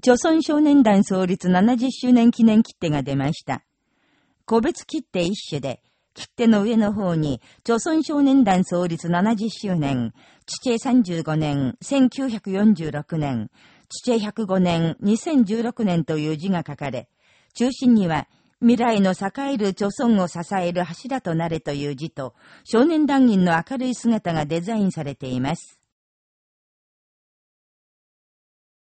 朝鮮少年団創立70周年記念切手が出ました。個別切手一種で、切手の上の方に、朝鮮少年団創立70周年、父35年、1946年、父105年、2016年という字が書かれ、中心には、未来の栄える貯村を支える柱となれという字と、少年団員の明るい姿がデザインされています。